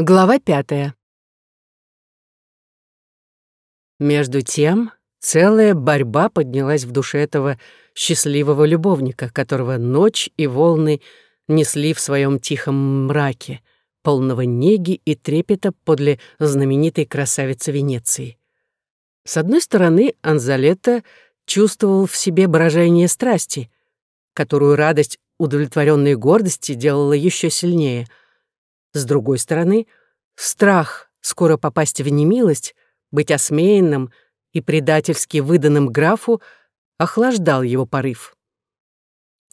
Глава пятая. Между тем, целая борьба поднялась в душе этого счастливого любовника, которого ночь и волны несли в своем тихом мраке, полного неги и трепета подле знаменитой красавицы Венеции. С одной стороны, Анзалета чувствовал в себе брожение страсти, которую радость удовлетворенной гордости делала еще сильнее — с другой стороны, страх скоро попасть в немилость, быть осмеянным и предательски выданным графу охлаждал его порыв.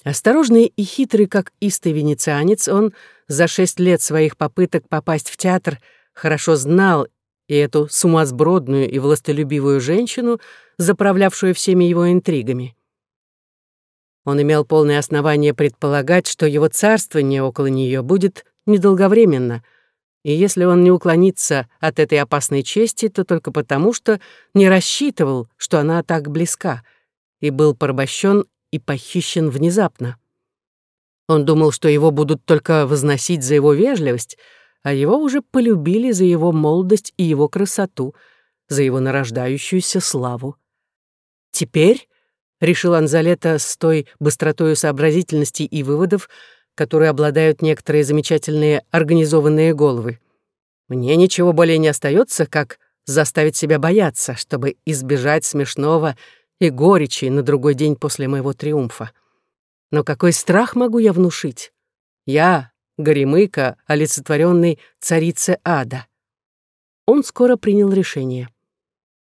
Осторожный и хитрый, как истый венецианец, он за шесть лет своих попыток попасть в театр хорошо знал и эту сумасбродную и властолюбивую женщину, заправлявшую всеми его интригами. Он имел полное основание предполагать, что его царствование около нее будет недолговременно, и если он не уклонится от этой опасной чести, то только потому, что не рассчитывал, что она так близка, и был порабощен и похищен внезапно. Он думал, что его будут только возносить за его вежливость, а его уже полюбили за его молодость и его красоту, за его нарождающуюся славу. Теперь, — решил Анзалета с той быстротою сообразительности и выводов, которые обладают некоторые замечательные организованные головы. Мне ничего более не остается, как заставить себя бояться, чтобы избежать смешного и горечи на другой день после моего триумфа. Но какой страх могу я внушить? Я, Горемыка, олицетворенный царице ада. Он скоро принял решение.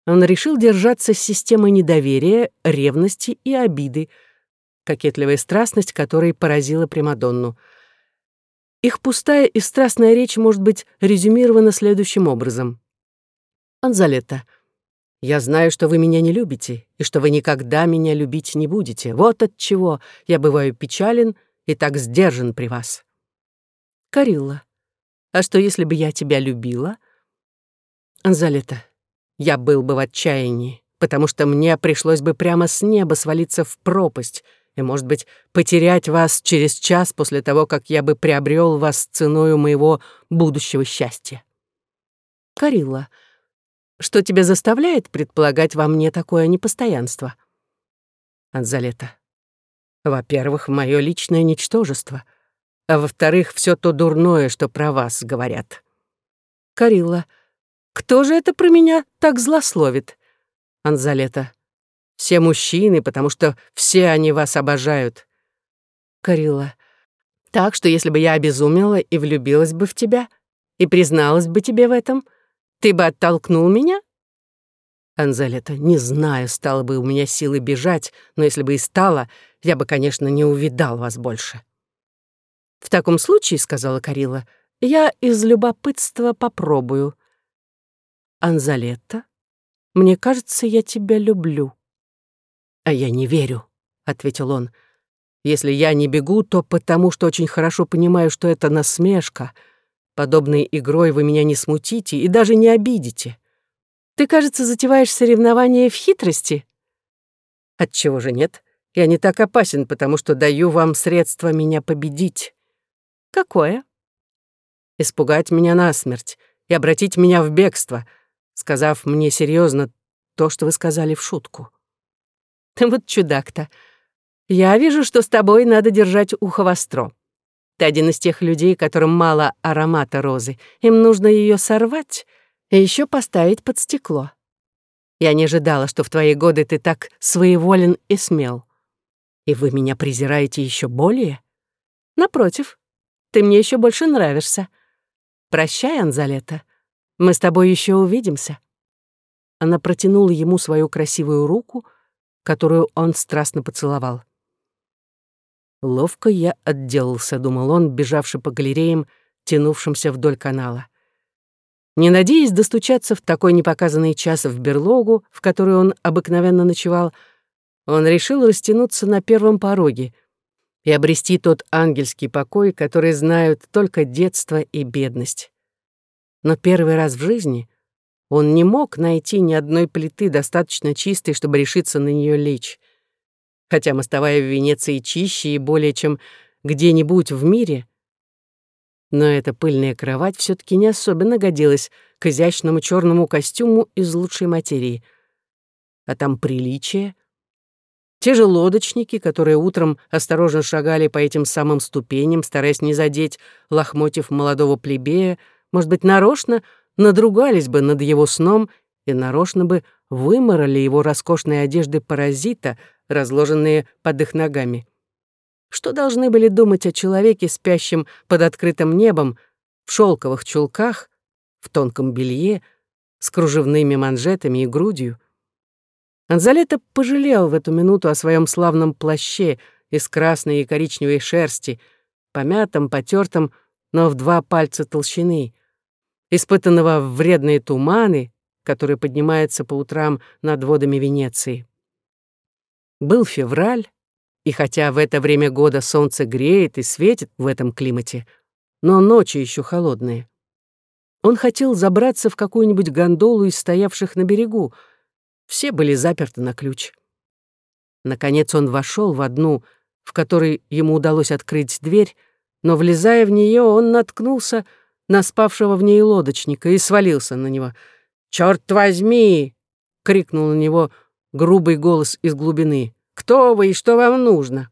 Он решил держаться с системой недоверия, ревности и обиды, кокетливая страстность которой поразила Примадонну. Их пустая и страстная речь может быть резюмирована следующим образом. «Анзалетта, я знаю, что вы меня не любите, и что вы никогда меня любить не будете. Вот от чего я бываю печален и так сдержан при вас». «Карилла, а что, если бы я тебя любила?» «Анзалетта, я был бы в отчаянии, потому что мне пришлось бы прямо с неба свалиться в пропасть, и, может быть, потерять вас через час после того, как я бы приобрел вас ценою моего будущего счастья. Карилла, что тебя заставляет предполагать во мне такое непостоянство? Анзалета. Во-первых, мое личное ничтожество, а во-вторых, все то дурное, что про вас говорят. Карилла. Кто же это про меня так злословит? Анзалета. Все мужчины, потому что все они вас обожают. Карила. Так что если бы я обезумела и влюбилась бы в тебя, и призналась бы тебе в этом, ты бы оттолкнул меня? Анзелета, не знаю, стало бы у меня силы бежать, но если бы и стало, я бы, конечно, не увидал вас больше. В таком случае, — сказала Карила, — я из любопытства попробую. Анзалета, мне кажется, я тебя люблю. «А я не верю», — ответил он. «Если я не бегу, то потому, что очень хорошо понимаю, что это насмешка. Подобной игрой вы меня не смутите и даже не обидите. Ты, кажется, затеваешь соревнования в хитрости?» «Отчего же нет? Я не так опасен, потому что даю вам средства меня победить». «Какое?» «Испугать меня насмерть и обратить меня в бегство», сказав мне серьезно то, что вы сказали в шутку. Вот чудак-то. Я вижу, что с тобой надо держать ухо востро. Ты один из тех людей, которым мало аромата розы. Им нужно ее сорвать и еще поставить под стекло. Я не ожидала, что в твои годы ты так своеволен и смел. И вы меня презираете еще более? Напротив, ты мне еще больше нравишься. Прощай, Анзалета. Мы с тобой еще увидимся. Она протянула ему свою красивую руку — которую он страстно поцеловал. «Ловко я отделался», — думал он, бежавший по галереям, тянувшимся вдоль канала. Не надеясь достучаться в такой непоказанный час в берлогу, в которой он обыкновенно ночевал, он решил растянуться на первом пороге и обрести тот ангельский покой, который знают только детство и бедность. Но первый раз в жизни он не мог найти ни одной плиты достаточно чистой, чтобы решиться на нее лечь. Хотя мостовая в Венеции чище и более чем где-нибудь в мире, Но эта пыльная кровать все таки не особенно годилась к изящному черному костюму из лучшей материи. А там приличие. Те же лодочники, которые утром осторожно шагали по этим самым ступеням, стараясь не задеть лохмотьев молодого плебея, может быть, нарочно надругались бы над его сном и нарочно бы вымороли его роскошные одежды паразита, разложенные под их ногами. Что должны были думать о человеке, спящем под открытым небом, в шелковых чулках, в тонком белье, с кружевными манжетами и грудью? Анзалета пожалел в эту минуту о своем славном плаще из красной и коричневой шерсти, помятом, потертом, но в два пальца толщины, испытанного вредные туманы, которые поднимаются по утрам над водами Венеции. Был февраль, и хотя в это время года солнце греет и светит в этом климате, но ночи еще холодные. Он хотел забраться в какую-нибудь гондолу из стоявших на берегу. Все были заперты на ключ. Наконец он вошел в одну, в которой ему удалось открыть дверь, но, влезая в нее, он наткнулся на спавшего в ней лодочника и свалился на него. «Черт возьми!» — крикнул на него грубый голос из глубины. Кто вы и что вам нужно?»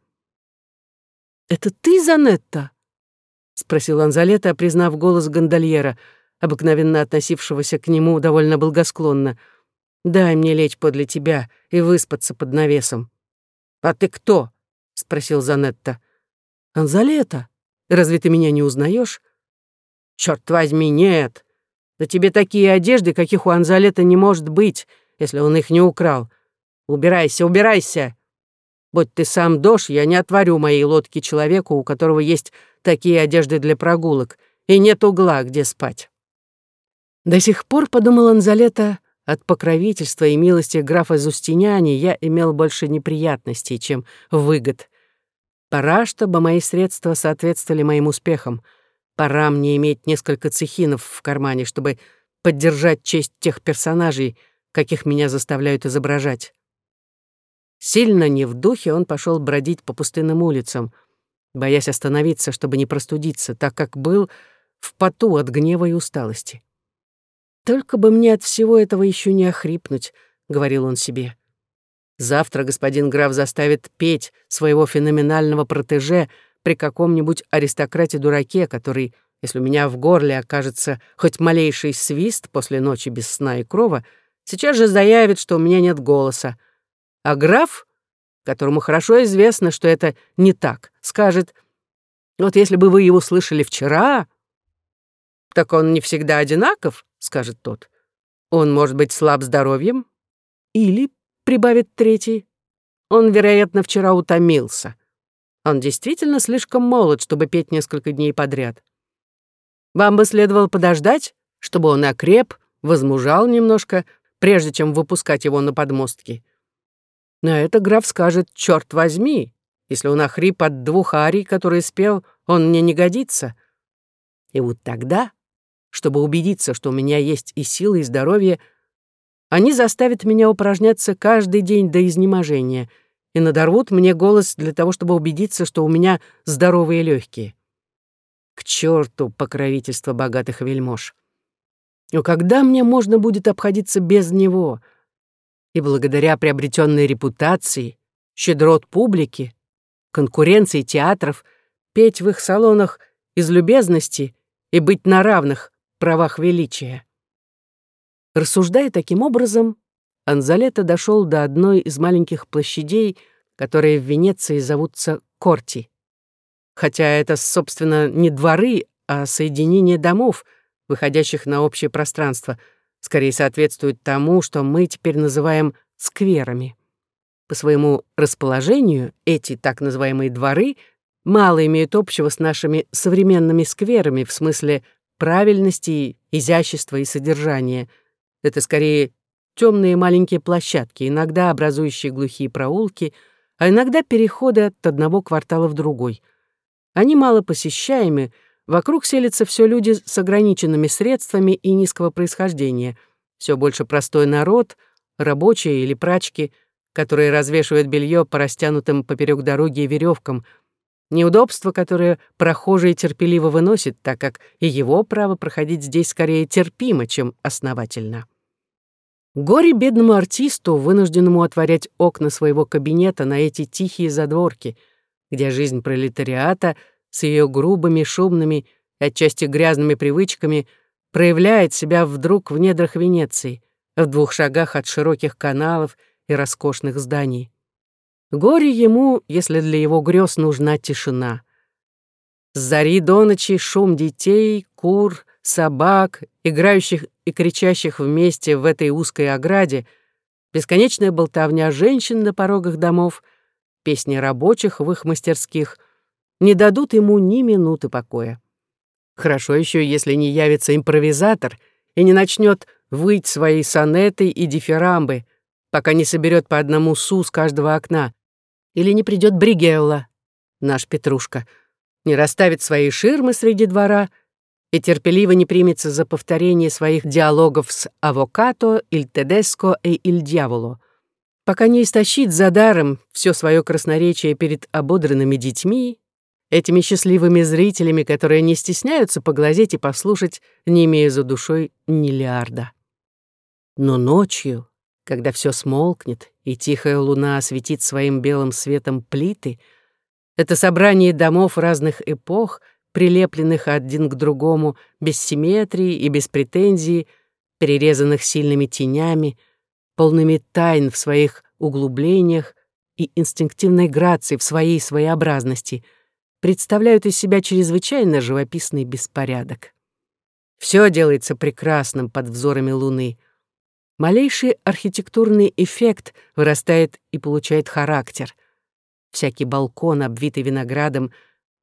«Это ты, Занетта?» — спросил Анзалета, признав голос гондольера, обыкновенно относившегося к нему довольно благосклонно. «Дай мне лечь подле тебя и выспаться под навесом». «А ты кто?» — спросил Занетта. «Анзалета, разве ты меня не узнаешь? «Черт возьми, нет! Да тебе такие одежды, каких у Анзалета не может быть, если он их не украл. Убирайся, убирайся!» Будь ты сам дождь, я не отварю моей лодки человеку, у которого есть такие одежды для прогулок, и нет угла, где спать. До сих пор, подумал Анзалета, от покровительства и милости графа Зустиняни я имел больше неприятностей, чем выгод. Пора, чтобы мои средства соответствовали моим успехам. Пора мне иметь несколько цехинов в кармане, чтобы поддержать честь тех персонажей, каких меня заставляют изображать. Сильно не в духе он пошел бродить по пустынным улицам, боясь остановиться, чтобы не простудиться, так как был в поту от гнева и усталости. «Только бы мне от всего этого еще не охрипнуть», — говорил он себе. «Завтра господин граф заставит петь своего феноменального протеже при каком-нибудь аристократе-дураке, который, если у меня в горле окажется хоть малейший свист после ночи без сна и крова, сейчас же заявит, что у меня нет голоса, а граф, которому хорошо известно, что это не так, скажет, «Вот если бы вы его слышали вчера...» «Так он не всегда одинаков», — скажет тот. «Он может быть слаб здоровьем». Или, прибавит третий, «Он, вероятно, вчера утомился. Он действительно слишком молод, чтобы петь несколько дней подряд. Вам бы следовало подождать, чтобы он окреп, возмужал немножко, прежде чем выпускать его на подмостки. На это граф скажет «Черт возьми!» Если он охрип от двух арий, которые спел, он мне не годится. И вот тогда, чтобы убедиться, что у меня есть и силы, и здоровье, они заставят меня упражняться каждый день до изнеможения и надорвут мне голос для того, чтобы убедиться, что у меня здоровые легкие. К черту покровительство богатых вельмож. Но когда мне можно будет обходиться без него — и благодаря приобретенной репутации, щедрот публики, конкуренции театров, петь в их салонах из любезности и быть на равных правах величия. Рассуждая таким образом, Анзалета дошел до одной из маленьких площадей, которые в Венеции зовутся Корти. Хотя это, собственно, не дворы, а соединение домов, выходящих на общее пространство — скорее соответствует тому, что мы теперь называем скверами. По своему расположению эти так называемые дворы мало имеют общего с нашими современными скверами в смысле правильности, изящества и содержания. Это скорее темные маленькие площадки, иногда образующие глухие проулки, а иногда переходы от одного квартала в другой. Они мало посещаемы, Вокруг селятся все люди с ограниченными средствами и низкого происхождения. Все больше простой народ, рабочие или прачки, которые развешивают белье по растянутым поперек дороги веревкам, Неудобство, которое прохожий терпеливо выносит, так как и его право проходить здесь скорее терпимо, чем основательно. Горе бедному артисту, вынужденному отворять окна своего кабинета на эти тихие задворки, где жизнь пролетариата с ее грубыми, шумными отчасти грязными привычками проявляет себя вдруг в недрах Венеции, в двух шагах от широких каналов и роскошных зданий. Горе ему, если для его грез нужна тишина. С зари до ночи шум детей, кур, собак, играющих и кричащих вместе в этой узкой ограде, бесконечная болтовня женщин на порогах домов, песни рабочих в их мастерских не дадут ему ни минуты покоя. Хорошо еще, если не явится импровизатор и не начнет выть свои сонеты и дифирамбы, пока не соберет по одному су с каждого окна, или не придет Бригелла, наш Петрушка, не расставит свои ширмы среди двора и терпеливо не примется за повторение своих диалогов с авокато, иль тедеско и иль дьяволо, пока не истощит за даром все свое красноречие перед ободранными детьми, этими счастливыми зрителями, которые не стесняются поглазеть и послушать, не имея за душой миллиарда. Но ночью, когда все смолкнет, и тихая луна осветит своим белым светом плиты, это собрание домов разных эпох, прилепленных один к другому, без симметрии и без претензий, перерезанных сильными тенями, полными тайн в своих углублениях и инстинктивной грации в своей своеобразности, представляют из себя чрезвычайно живописный беспорядок. Все делается прекрасным под взорами луны — Малейший архитектурный эффект вырастает и получает характер. Всякий балкон, обвитый виноградом,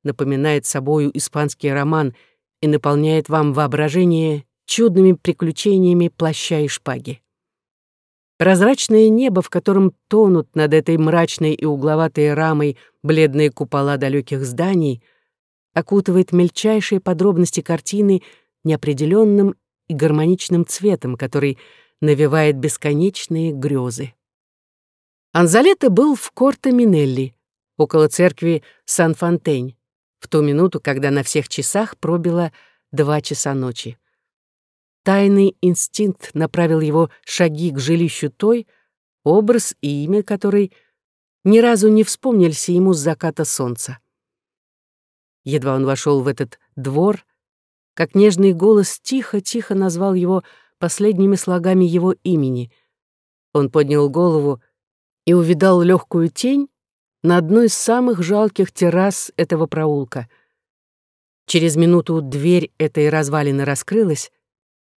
напоминает собою испанский роман и наполняет вам воображение чудными приключениями плаща и шпаги. Прозрачное небо, в котором тонут над этой мрачной и угловатой рамой бледные купола далеких зданий, окутывает мельчайшие подробности картины неопределенным и гармоничным цветом, который — навевает бесконечные грезы. Анзалетто был в Корто Минелли, около церкви Сан-Фонтень, в ту минуту, когда на всех часах пробило два часа ночи. Тайный инстинкт направил его шаги к жилищу той, образ и имя которой ни разу не вспомнились ему с заката солнца. Едва он вошел в этот двор, как нежный голос тихо-тихо назвал его последними слогами его имени. Он поднял голову и увидал легкую тень на одной из самых жалких террас этого проулка. Через минуту дверь этой развалины раскрылась,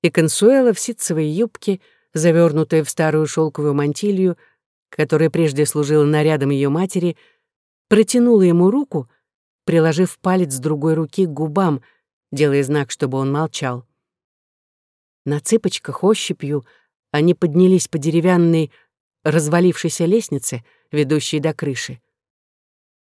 и Консуэла в ситцевой юбке, завернутая в старую шелковую мантилью, которая прежде служила нарядом ее матери, протянула ему руку, приложив палец другой руки к губам, делая знак, чтобы он молчал. На цыпочках ощупью они поднялись по деревянной развалившейся лестнице, ведущей до крыши.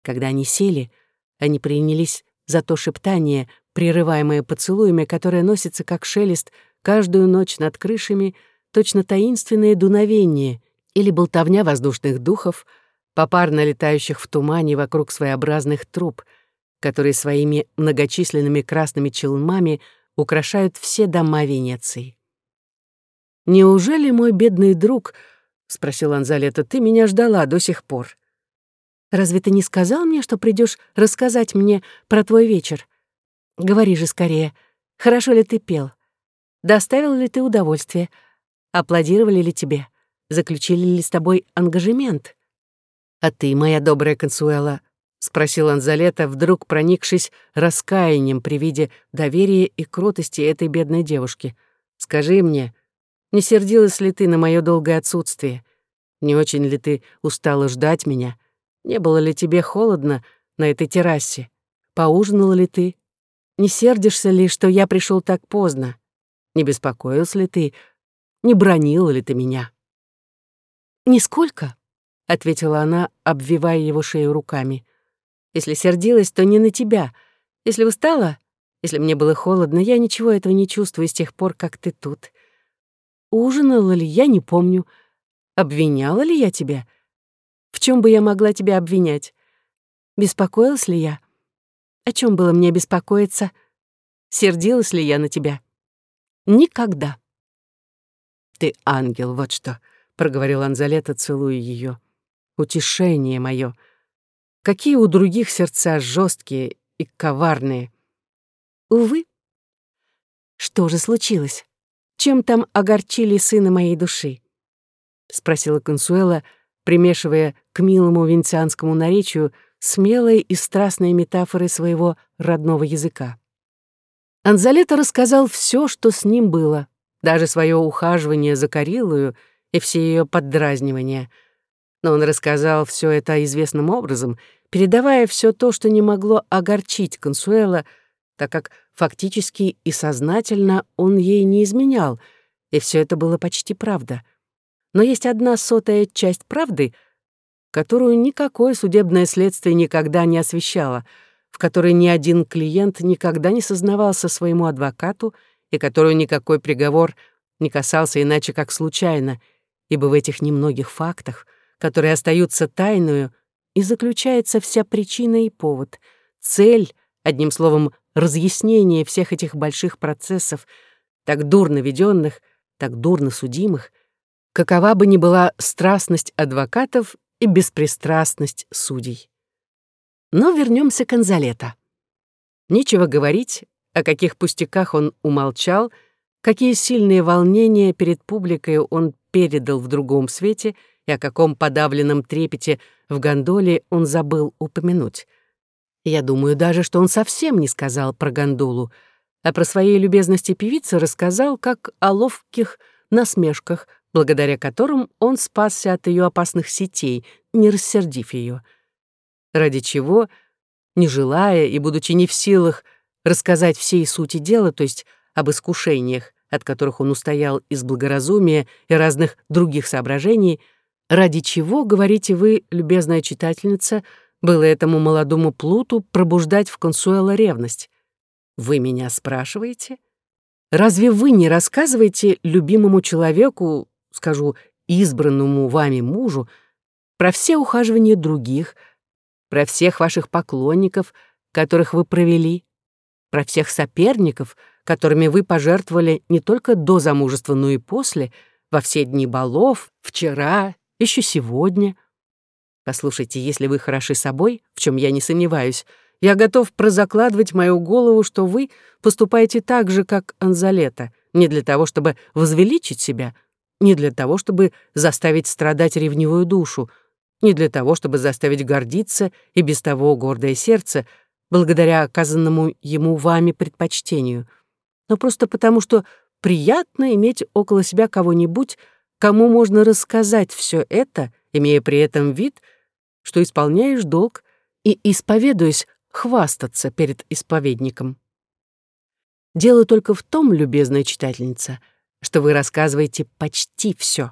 Когда они сели, они принялись за то шептание, прерываемое поцелуями, которое носится как шелест каждую ночь над крышами, точно таинственное дуновение или болтовня воздушных духов, попарно летающих в тумане вокруг своеобразных труб, которые своими многочисленными красными челмами — украшают все дома Венеции. «Неужели, мой бедный друг, — спросил Анзалета, — ты меня ждала до сих пор? Разве ты не сказал мне, что придешь рассказать мне про твой вечер? Говори же скорее, хорошо ли ты пел? Доставил ли ты удовольствие? Аплодировали ли тебе? Заключили ли с тобой ангажемент? А ты, моя добрая Консуэла, — спросил Анзалета, вдруг проникшись раскаянием при виде доверия и кротости этой бедной девушки. «Скажи мне, не сердилась ли ты на мое долгое отсутствие? Не очень ли ты устала ждать меня? Не было ли тебе холодно на этой террасе? Поужинала ли ты? Не сердишься ли, что я пришел так поздно? Не беспокоился ли ты? Не бронила ли ты меня?» «Нисколько», — ответила она, обвивая его шею руками. Если сердилась, то не на тебя. Если устала, если мне было холодно, я ничего этого не чувствую с тех пор, как ты тут. Ужинала ли, я не помню. Обвиняла ли я тебя? В чем бы я могла тебя обвинять? Беспокоилась ли я? О чем было мне беспокоиться? Сердилась ли я на тебя? Никогда. Ты ангел, вот что, проговорил Анзалета, целуя ее. Утешение мое. Какие у других сердца жесткие и коварные. Увы. Что же случилось? Чем там огорчили сына моей души? Спросила Консуэла, примешивая к милому венецианскому наречию смелые и страстные метафоры своего родного языка. Анзалета рассказал все, что с ним было, даже свое ухаживание за Карилою и все ее поддразнивания. Но он рассказал все это известным образом, передавая все то, что не могло огорчить Консуэла, так как фактически и сознательно он ей не изменял, и все это было почти правда. Но есть одна сотая часть правды — которую никакое судебное следствие никогда не освещало, в которой ни один клиент никогда не сознавался своему адвокату и которую никакой приговор не касался иначе как случайно, ибо в этих немногих фактах, которые остаются тайною, и заключается вся причина и повод, цель, одним словом, разъяснение всех этих больших процессов, так дурно веденных, так дурно судимых, какова бы ни была страстность адвокатов и беспристрастность судей. Но вернемся к Анзалета. Нечего говорить, о каких пустяках он умолчал, какие сильные волнения перед публикой он передал в другом свете и о каком подавленном трепете в гондоле он забыл упомянуть. Я думаю даже, что он совсем не сказал про гондолу, а про своей любезности певицы рассказал как о ловких насмешках, благодаря которым он спасся от ее опасных сетей, не рассердив ее. Ради чего, не желая и будучи не в силах рассказать всей сути дела, то есть об искушениях, от которых он устоял из благоразумия и разных других соображений, ради чего, говорите вы, любезная читательница, было этому молодому плуту пробуждать в консуэла ревность? Вы меня спрашиваете? Разве вы не рассказываете любимому человеку, скажу, избранному вами мужу, про все ухаживания других, про всех ваших поклонников, которых вы провели, про всех соперников, которыми вы пожертвовали не только до замужества, но и после, во все дни балов, вчера, еще сегодня. Послушайте, если вы хороши собой, в чем я не сомневаюсь, я готов прозакладывать мою голову, что вы поступаете так же, как Анзалета, не для того, чтобы возвеличить себя — не для того, чтобы заставить страдать ревнивую душу, не для того, чтобы заставить гордиться и без того гордое сердце, благодаря оказанному ему вами предпочтению, но просто потому, что приятно иметь около себя кого-нибудь, кому можно рассказать все это, имея при этом вид, что исполняешь долг и, исповедуясь, хвастаться перед исповедником. Дело только в том, любезная читательница — что вы рассказываете почти все,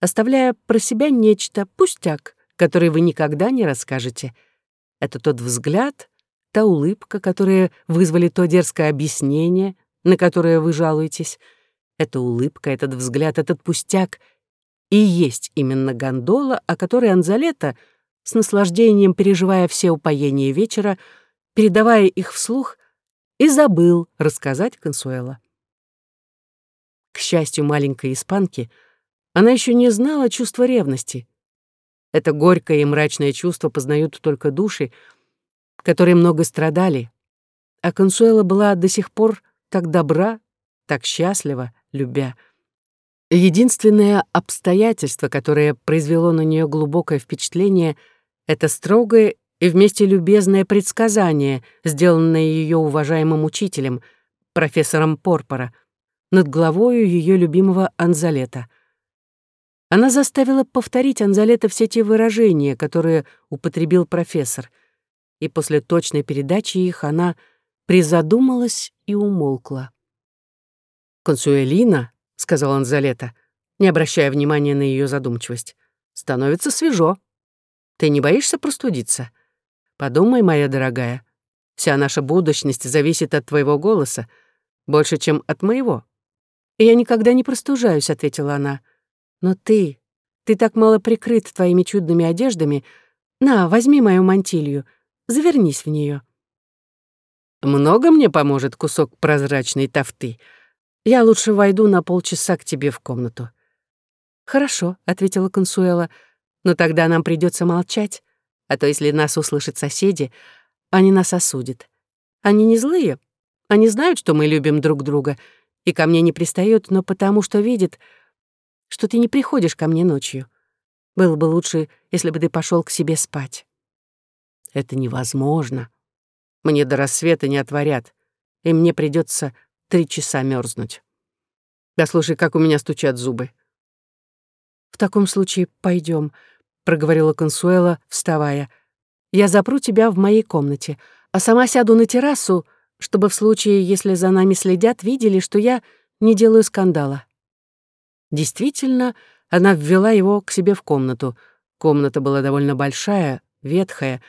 оставляя про себя нечто, пустяк, который вы никогда не расскажете. Это тот взгляд, та улыбка, которые вызвали то дерзкое объяснение, на которое вы жалуетесь. Эта улыбка, этот взгляд, этот пустяк и есть именно гондола, о которой Анзалета, с наслаждением переживая все упоения вечера, передавая их вслух, и забыл рассказать Консуэла. К счастью маленькой испанки, она еще не знала чувства ревности. Это горькое и мрачное чувство познают только души, которые много страдали. А Консуэла была до сих пор так добра, так счастлива, любя. Единственное обстоятельство, которое произвело на нее глубокое впечатление, это строгое и вместе любезное предсказание, сделанное ее уважаемым учителем, профессором Порпора — над головою ее любимого Анзалета. Она заставила повторить Анзалета все те выражения, которые употребил профессор, и после точной передачи их она призадумалась и умолкла. «Консуэлина», — сказал Анзалета, не обращая внимания на ее задумчивость, — «становится свежо. Ты не боишься простудиться? Подумай, моя дорогая, вся наша будущность зависит от твоего голоса, больше, чем от моего. «Я никогда не простужаюсь», — ответила она. «Но ты, ты так мало прикрыт твоими чудными одеждами. На, возьми мою мантилью. Завернись в нее. Много мне поможет кусок прозрачной тафты. Я лучше войду на полчаса к тебе в комнату. Хорошо, ответила Консуэла, но тогда нам придется молчать, а то если нас услышат соседи, они нас осудят. Они не злые, они знают, что мы любим друг друга, и ко мне не пристают, но потому что видят, что ты не приходишь ко мне ночью. Было бы лучше, если бы ты пошел к себе спать. Это невозможно, мне до рассвета не отворят, и мне придется три часа мерзнуть. Да слушай, как у меня стучат зубы. В таком случае пойдем, проговорила Консуэла, вставая. Я запру тебя в моей комнате, а сама сяду на террасу, чтобы в случае, если за нами следят, видели, что я не делаю скандала. Действительно, она ввела его к себе в комнату. Комната была довольно большая, ветхая,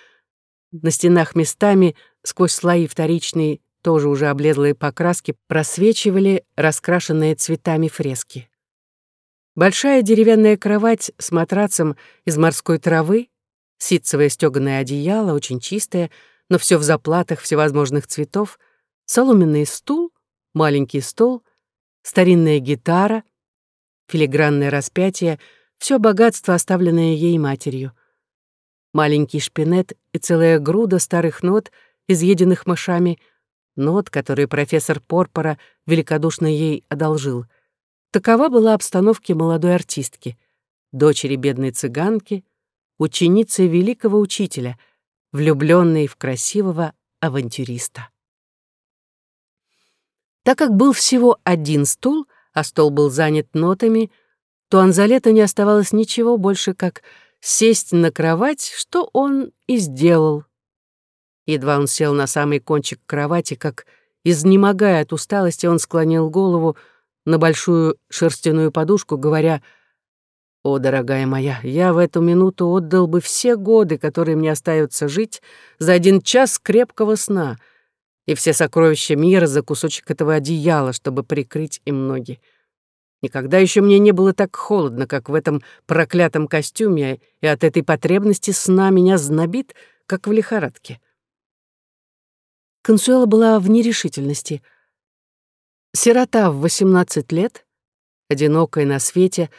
на стенах местами сквозь слои вторичной, тоже уже облезлые покраски, просвечивали раскрашенные цветами фрески. Большая деревянная кровать с матрацем из морской травы, ситцевое стёганое одеяло, очень чистое, но все в заплатах всевозможных цветов, соломенный стул, маленький стол, старинная гитара, филигранное распятие — все богатство, оставленное ей матерью маленький шпинет и целая груда старых нот, изъеденных мышами, нот, которые профессор Порпора великодушно ей одолжил. Такова была обстановка молодой артистки, дочери бедной цыганки, ученицы великого учителя, влюбленной в красивого авантюриста. Так как был всего один стул, а стол был занят нотами, то Анзалета не оставалось ничего больше, как сесть на кровать, что он и сделал. Едва он сел на самый кончик кровати, как, изнемогая от усталости, он склонил голову на большую шерстяную подушку, говоря, «О, дорогая моя, я в эту минуту отдал бы все годы, которые мне остаются жить, за один час крепкого сна и все сокровища мира за кусочек этого одеяла, чтобы прикрыть им ноги. Никогда еще мне не было так холодно, как в этом проклятом костюме, и от этой потребности сна меня знобит, как в лихорадке. Консуэла была в нерешительности. Сирота в 18 лет, одинокая на свете,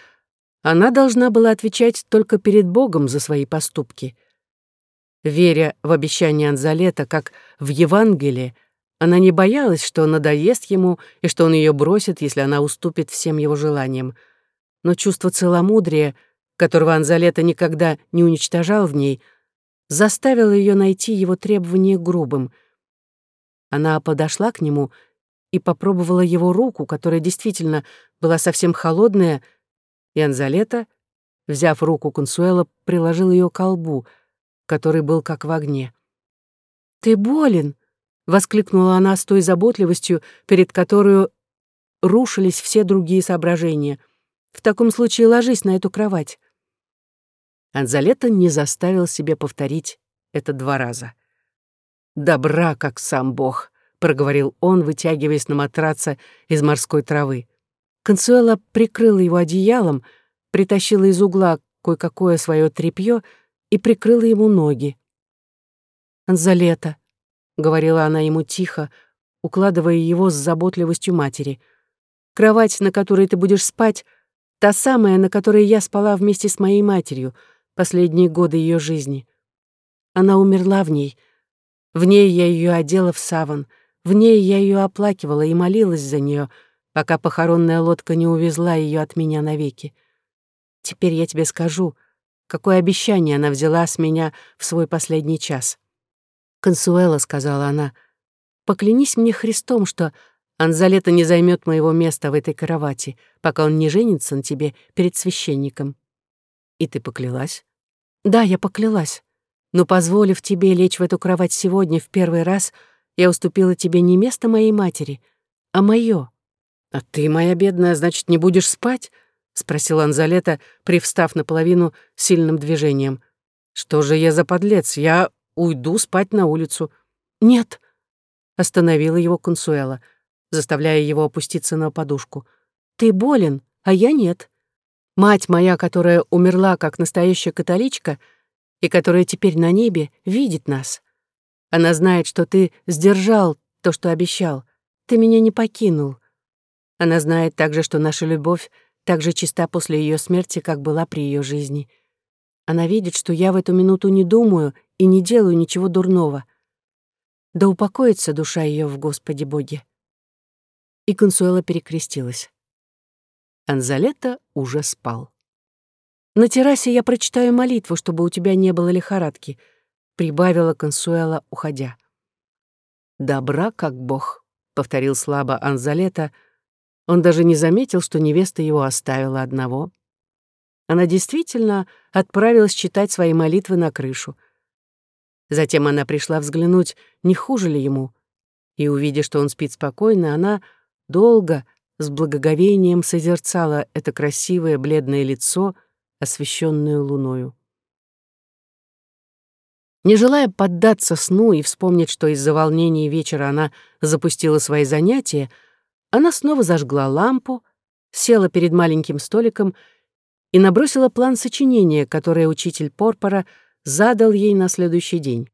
она должна была отвечать только перед Богом за свои поступки. Веря в обещание Анзалета, как в Евангелие, она не боялась, что надоест ему и что он ее бросит, если она уступит всем его желаниям. Но чувство целомудрия, которого Анзалета никогда не уничтожал в ней, заставило ее найти его требование грубым. Она подошла к нему и попробовала его руку, которая действительно была совсем холодная, и Анзалета, взяв руку Консуэла, приложил ее к колбу, который был как в огне. «Ты болен!» воскликнула она с той заботливостью, перед которой рушились все другие соображения. «В таком случае ложись на эту кровать». Анзалета не заставил себе повторить это два раза. «Добра, как сам Бог», — проговорил он, вытягиваясь на матраце из морской травы. Консуэла прикрыла его одеялом, притащила из угла кое-какое свое тряпье и прикрыла ему ноги. «Анзалета, говорила она ему тихо, укладывая его с заботливостью матери. «Кровать, на которой ты будешь спать, та самая, на которой я спала вместе с моей матерью последние годы ее жизни. Она умерла в ней. В ней я ее одела в саван, в ней я ее оплакивала и молилась за нее, пока похоронная лодка не увезла ее от меня навеки. Теперь я тебе скажу, какое обещание она взяла с меня в свой последний час. «Консуэла», — сказала она, — «поклянись мне Христом, что Анзалета не займет моего места в этой кровати, пока он не женится на тебе перед священником». «И ты поклялась?» «Да, я поклялась. Но, позволив тебе лечь в эту кровать сегодня в первый раз, я уступила тебе не место моей матери, а моё». «А ты, моя бедная, значит, не будешь спать?» — спросил Анзалета, привстав наполовину сильным движением. «Что же я за подлец? Я уйду спать на улицу». «Нет», — остановила его Консуэла, заставляя его опуститься на подушку. «Ты болен, а я нет. Мать моя, которая умерла как настоящая католичка и которая теперь на небе, видит нас. Она знает, что ты сдержал то, что обещал. Ты меня не покинул. Она знает также, что наша любовь так же чиста после ее смерти, как была при ее жизни. Она видит, что я в эту минуту не думаю и не делаю ничего дурного. Да упокоится душа ее в Господе Боге. И Консуэла перекрестилась. Анзалета уже спал. «На террасе я прочитаю молитву, чтобы у тебя не было лихорадки», — прибавила Консуэла, уходя. «Добра, как Бог», — повторил слабо Анзалета. Он даже не заметил, что невеста его оставила одного. Она действительно отправилась читать свои молитвы на крышу. Затем она пришла взглянуть, не хуже ли ему, и, увидя, что он спит спокойно, она долго, с благоговением созерцала это красивое бледное лицо, освещенное луною. Не желая поддаться сну и вспомнить, что из-за волнений вечера она запустила свои занятия, она снова зажгла лампу, села перед маленьким столиком и набросила план сочинения, которое учитель Порпора задал ей на следующий день.